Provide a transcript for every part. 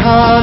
high.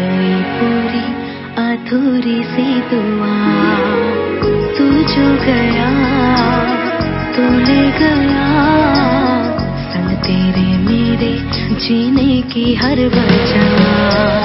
गई पूरी अधूरी सी दुआ। तू जो गया तू ले गया। संग तेरे मेरे जीने की हर वजह।